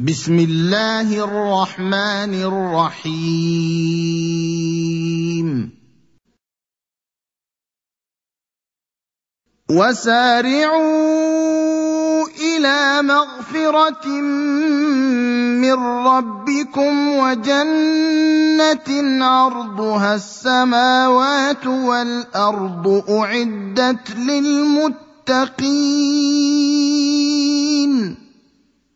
بسم الله الرحمن الرحيم. وسارعوا إلى مغفرة من ربكم وجنة عرضها السماوات والأرض أعدت للمتقين.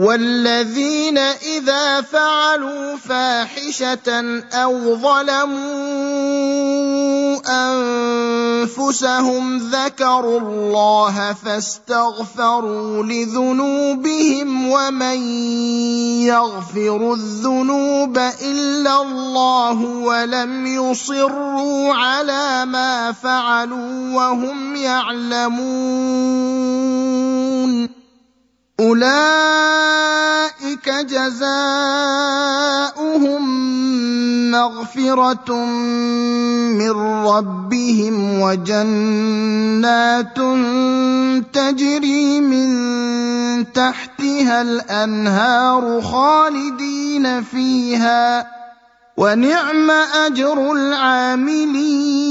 والذين اذا فعلوا فاحشه أو ظلموا انفسهم ذكروا الله فاستغفروا لذنوبهم ومن يغفر الذنوب الا الله ولم يصروا على ما فعلوا وهم يعلمون اولئك جزاؤهم مغفرة من ربهم وجنات تجري من تحتها الأنهار خالدين فيها ونعم أجر العاملين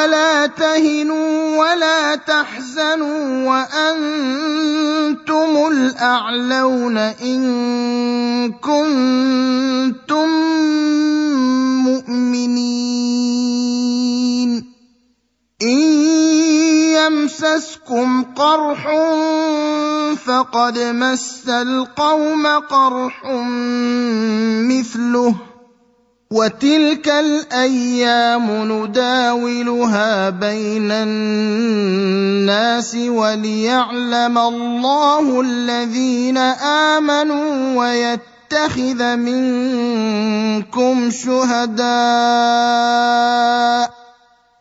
ولا تهنوا ولا تحزنوا وأنتم الأعلون إن كنتم مؤمنين. إن يمسسكم قرح فقد مس القوم قرح مثله. وتلك الأيام نداولها بين الناس وليعلم الله الذين آمنوا ويتخذ منكم شهداء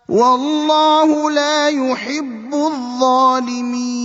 والله لا يحب الظالمين.